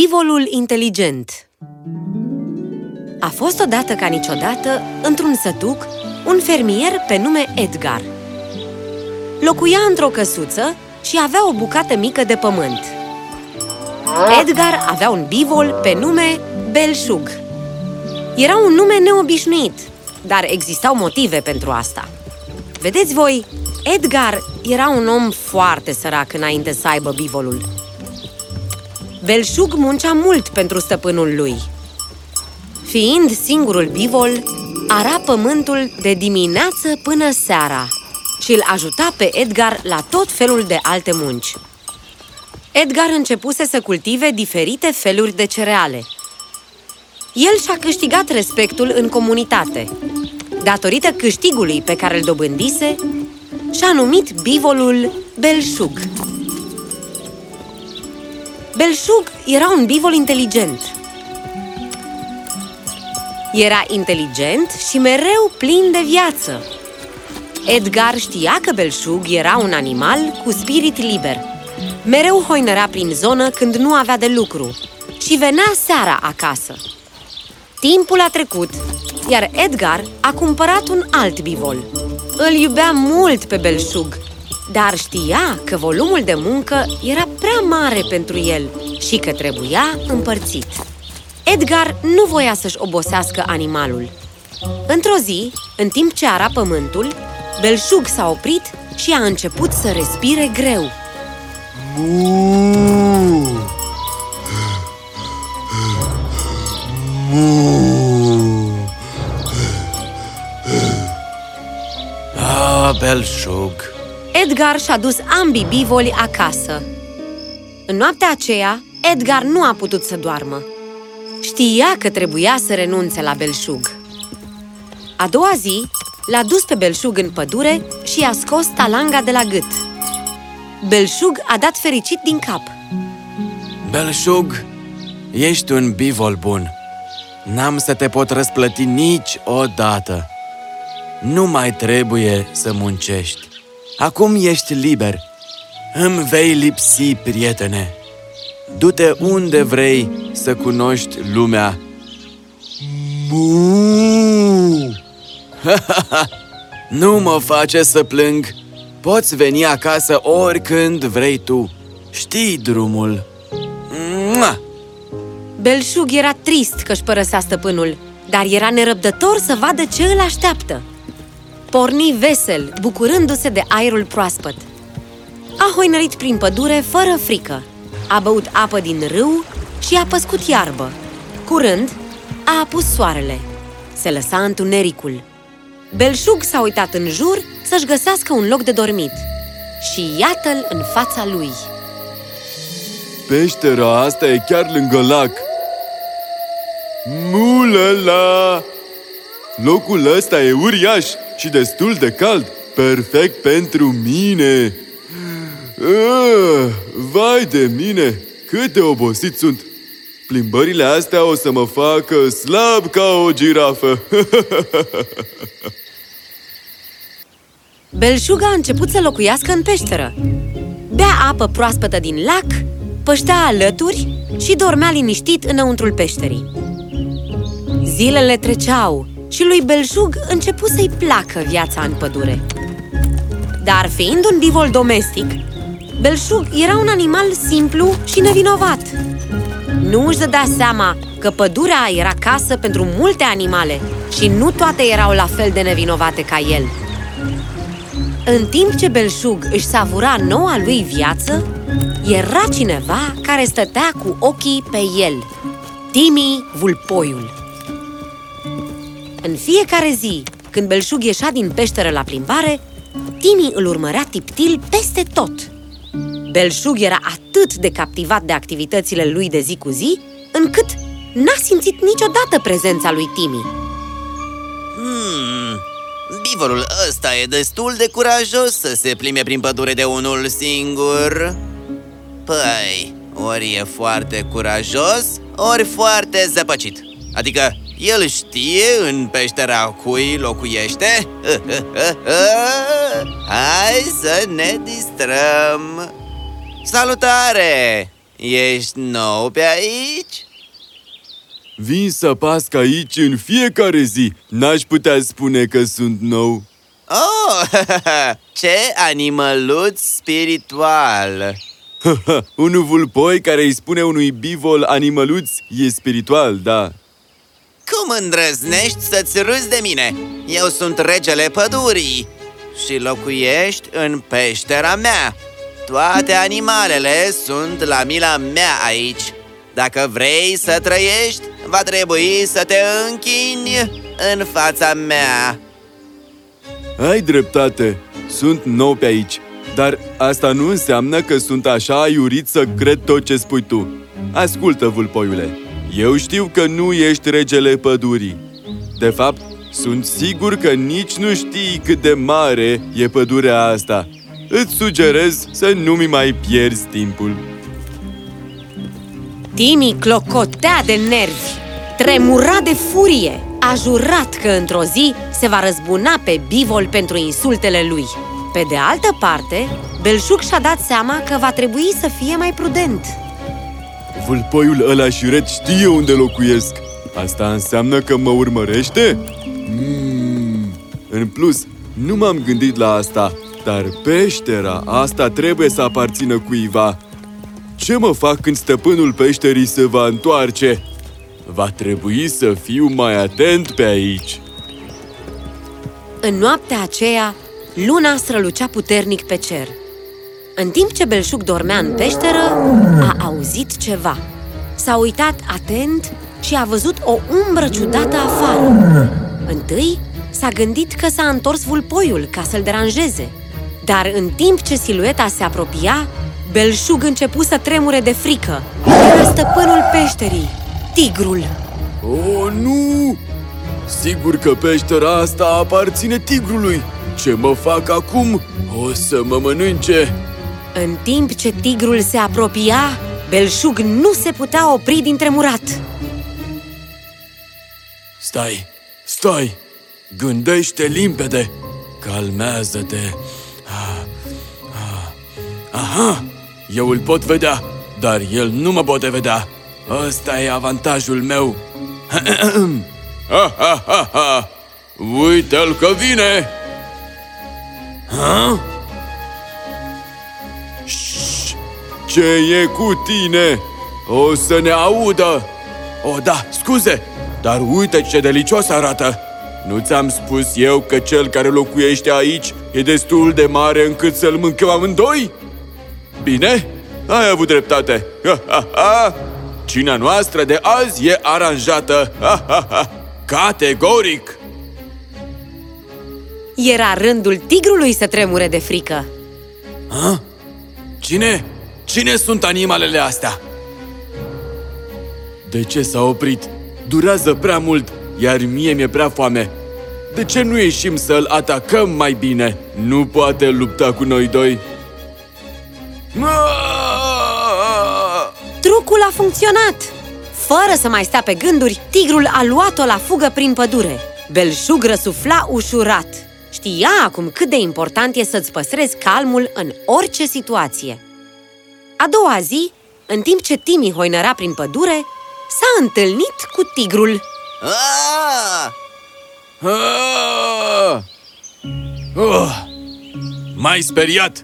Bivolul inteligent A fost odată ca niciodată, într-un sătuc, un fermier pe nume Edgar. Locuia într-o căsuță și avea o bucată mică de pământ. Edgar avea un bivol pe nume Belșug. Era un nume neobișnuit, dar existau motive pentru asta. Vedeți voi, Edgar era un om foarte sărac înainte să aibă bivolul. Belșug muncea mult pentru stăpânul lui. Fiind singurul bivol, ara pământul de dimineață până seara și îl ajuta pe Edgar la tot felul de alte munci. Edgar începuse să cultive diferite feluri de cereale. El și-a câștigat respectul în comunitate. Datorită câștigului pe care îl dobândise, și-a numit bivolul Belșug. Belșug era un bivol inteligent. Era inteligent și mereu plin de viață. Edgar știa că Belșug era un animal cu spirit liber. Mereu hoinărea prin zonă când nu avea de lucru și venea seara acasă. Timpul a trecut, iar Edgar a cumpărat un alt bivol. Îl iubea mult pe Belșug, dar știa că volumul de muncă era prea mare pentru el și că trebuia împărțit. Edgar nu voia să-și obosească animalul. Într-o zi, în timp ce ara pământul, Belșug s-a oprit și a început să respire greu. Mu! Mu! Ah, belșug! Edgar și-a dus ambii bivoli acasă. În noaptea aceea, Edgar nu a putut să doarmă. Știa că trebuia să renunțe la belșug. A doua zi, l-a dus pe belșug în pădure și i-a scos talanga de la gât. Belșug a dat fericit din cap. Belșug, ești un bivol bun. N-am să te pot răsplăti niciodată. Nu mai trebuie să muncești. Acum ești liber. Îmi vei lipsi, prietene. Du-te unde vrei să cunoști lumea. Mu! nu mă face să plâng. Poți veni acasă oricând vrei tu. Știi drumul. Mua! Belșug era trist că-și părăsea stăpânul, dar era nerăbdător să vadă ce îl așteaptă. Porni vesel, bucurându-se de aerul proaspăt. A hoinărit prin pădure fără frică. A băut apă din râu și a păscut iarbă. Curând, a apus soarele. Se lăsa întunericul. Belșug s-a uitat în jur să-și găsească un loc de dormit. Și iată-l în fața lui. Peștera asta e chiar lângă lac. Mulala! Locul ăsta e uriaș și destul de cald, perfect pentru mine. Ah, vai de mine, cât de obosit sunt! Plimbările astea o să mă facă slab ca o girafă. Belșug a început să locuiască în peșteră. Bea apă proaspătă din lac, păștea alături și dormea liniștit înăuntrul peșterii. Zilele treceau și lui Belșug începu să-i placă viața în pădure. Dar fiind un bivol domestic, Belșug era un animal simplu și nevinovat. Nu își dădea seama că pădurea era casă pentru multe animale și nu toate erau la fel de nevinovate ca el. În timp ce Belșug își savura noua lui viață, era cineva care stătea cu ochii pe el, Timi Vulpoiul. În fiecare zi, când Belșug ieșea din peșteră la plimbare, Timi îl urmărea tiptil peste tot. Belșug era atât de captivat de activitățile lui de zi cu zi, încât n-a simțit niciodată prezența lui Timi. Hmm, bivolul ăsta e destul de curajos să se plimbe prin pădure de unul singur. Păi, ori e foarte curajos, ori foarte zăpăcit. Adică, el știe în peștera cui locuiește? Hai să ne distrăm! Salutare! Ești nou pe aici? Vin să pasc aici în fiecare zi. N-aș putea spune că sunt nou. Oh, ce animăluț spiritual! Unul vulpoi care îi spune unui bivol animăluț e spiritual, da. Cum îndrăznești să-ți râzi de mine? Eu sunt regele pădurii și locuiești în peștera mea. Toate animalele sunt la mila mea aici. Dacă vrei să trăiești, va trebui să te închini în fața mea. Ai dreptate, sunt nou pe aici, dar asta nu înseamnă că sunt așa aiurit să cred tot ce spui tu. Ascultă, vulpoiule, eu știu că nu ești regele pădurii. De fapt, sunt sigur că nici nu știi cât de mare e pădurea asta. Îți sugerez să nu-mi mai pierzi timpul. Timi clocotea de nervi, tremura de furie. A jurat că într-o zi se va răzbuna pe Bivol pentru insultele lui. Pe de altă parte, Belșug și-a dat seama că va trebui să fie mai prudent. Vulpoiul ăla șiret știe unde locuiesc. Asta înseamnă că mă urmărește? Mm. În plus, nu m-am gândit la asta, dar peștera asta trebuie să aparțină cuiva. Ce mă fac când stăpânul peșterii se va întoarce? Va trebui să fiu mai atent pe aici. În noaptea aceea, luna strălucea puternic pe cer. În timp ce Belșug dormea în peșteră, a auzit ceva. S-a uitat atent și a văzut o umbră ciudată afară. Întâi s-a gândit că s-a întors vulpoiul ca să-l deranjeze. Dar în timp ce silueta se apropia, Belșug începu să tremure de frică. Era stăpânul peșterii, tigrul. Oh, nu! Sigur că peștera asta aparține tigrului. Ce mă fac acum? O să mă mănânce! În timp ce tigrul se apropia, Belșug nu se putea opri din tremurat. Stai, stai! Gândește limpede! Calmează-te! Ah, ah. Aha! Eu îl pot vedea, dar el nu mă poate vedea. Ăsta e avantajul meu. ha, ha, ha, ha. Uite-l că vine! Ha? Șș, ce e cu tine? O să ne audă! O, da, scuze, dar uite ce delicios arată! Nu ți-am spus eu că cel care locuiește aici e destul de mare încât să-l mâncăm amândoi? Bine, ai avut dreptate! Ha, ha, ha. Cina noastră de azi e aranjată! Ha, ha, ha. Categoric! Era rândul tigrului să tremure de frică. Ha? Cine? Cine sunt animalele astea? De ce s-a oprit? Durează prea mult, iar mie mi-e prea foame. De ce nu ieșim să-l atacăm mai bine? Nu poate lupta cu noi doi. Trucul a funcționat! Fără să mai stea pe gânduri, tigrul a luat-o la fugă prin pădure. Belșug răsufla ușurat. Știa acum cât de important e să-ți păstrezi calmul în orice situație. A doua zi, în timp ce Timi hoinăra prin pădure, s-a întâlnit cu tigrul. Ah! Ah! Oh! M-ai speriat!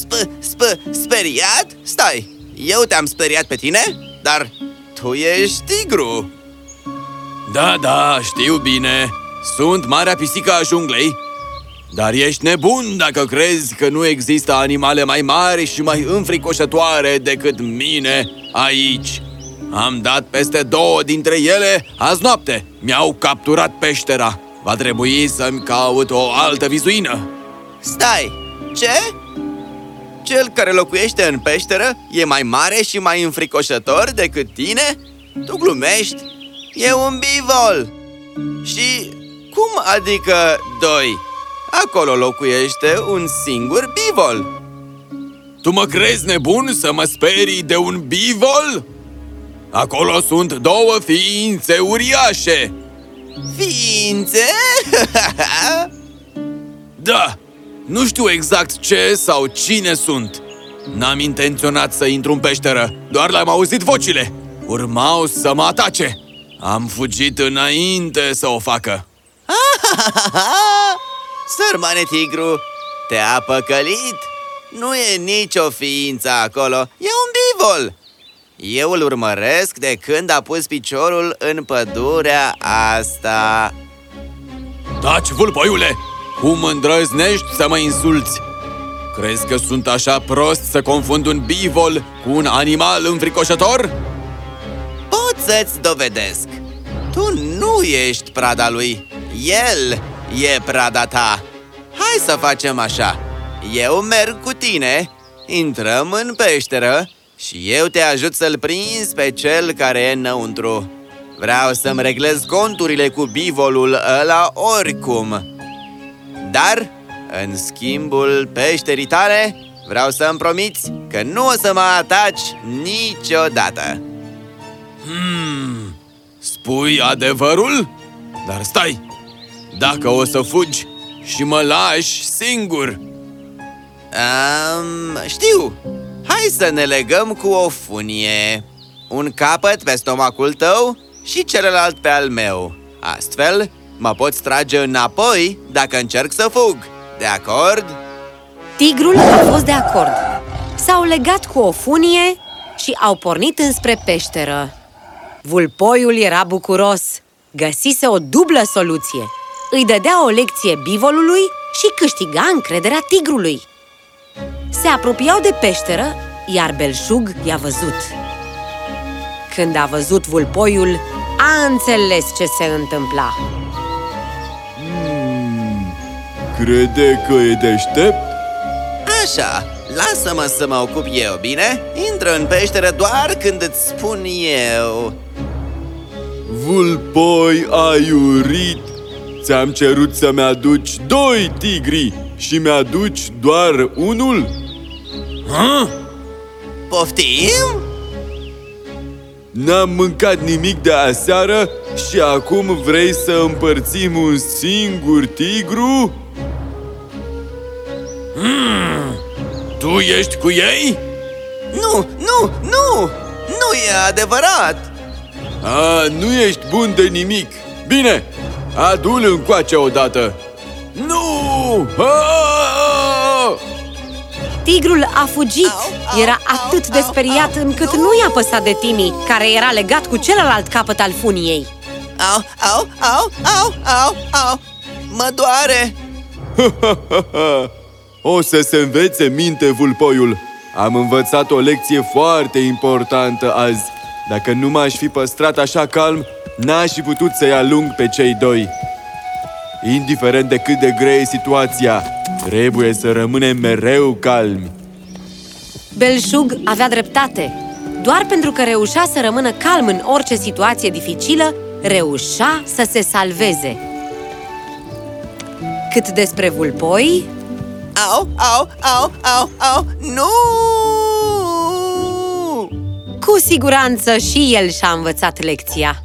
Sp, sp, speriat? Stai, eu te-am speriat pe tine? Dar tu ești tigru Da, da, știu bine. Sunt marea pisică a junglei. Dar ești nebun dacă crezi că nu există animale mai mari și mai înfricoșătoare decât mine aici. Am dat peste două dintre ele azi noapte. Mi-au capturat peștera. Va trebui să-mi caut o altă vizuină. Stai, ce? Cel care locuiește în peșteră e mai mare și mai înfricoșător decât tine? Tu glumești? E un bivol! Și cum adică doi? Acolo locuiește un singur bivol Tu mă crezi nebun să mă sperii de un bivol? Acolo sunt două ființe uriașe! Ființe? Da, nu știu exact ce sau cine sunt N-am intenționat să intru în peșteră, doar le-am auzit vocile. Urmau să mă atace. Am fugit înainte să o facă. Sărmane tigru, te-a păcălit? Nu e nicio ființă acolo, e un bivol Eu îl urmăresc de când a pus piciorul în pădurea asta Taci, vulpoiule! Cum îndrăznești să mă insulți? Crezi că sunt așa prost să confund un bivol cu un animal înfricoșător? Pot să-ți dovedesc. Tu nu ești prada lui. El e prada ta. Hai să facem așa. Eu merg cu tine Intrăm în peșteră Și eu te ajut să-l prinzi pe cel care e înăuntru. Vreau să-mi reglez conturile cu bivolul ăla oricum Dar, în schimbul peșterii tale Vreau să-mi promiți că nu o să mă ataci niciodată Hmm, spui adevărul? Dar stai! Dacă o să fugi și mă lași singur Um, știu! Hai să ne legăm cu o funie Un capăt pe stomacul tău și celălalt pe al meu Astfel, mă poți trage înapoi dacă încerc să fug De acord? Tigrul a fost de acord. S-au legat cu o funie și au pornit înspre peșteră. Vulpoiul era bucuros. Găsise o dublă soluție. Îi dădea o lecție bivolului și câștiga încrederea tigrului. Se apropiau de peșteră, iar belșug i-a văzut. Când a văzut vulpoiul, a înțeles ce se întâmpla. Crede că e deștept? Așa, lasă-mă să mă ocup eu, bine? Intră în peșteră doar când îți spun eu Vulpoi aiurit! Ți-am cerut să-mi aduci doi tigri și mi-aduci doar unul? Hă? Poftim? N-am mâncat nimic de aseară și acum vrei să împărțim un singur tigru? Tu ești cu ei? Nu, nu, nu! Nu e adevărat! A, nu ești bun de nimic! Bine, adu-l încoace odată! Nu! Ah! Tigrul a fugit. Au, au, Era au, atât de au, speriat au, încât nu! nu i-a păsat de Timi, care era legat cu celălalt capăt al funiei. Au, au, au, au, au, au! Mă doare! o să se învețe minte vulpoiul! Am învățat o lecție foarte importantă azi. Dacă nu m-aș fi păstrat așa calm, n-aș fi putut să-i alung pe cei doi. Indiferent de cât de grea e situația, trebuie să rămânem mereu calmi. Belșug avea dreptate. Doar pentru că reușea să rămână calm în orice situație dificilă, reușea să se salveze. Cât despre vulpoi, Au, au, au, au, au! Nu! cu siguranță și el și-a învățat lecția.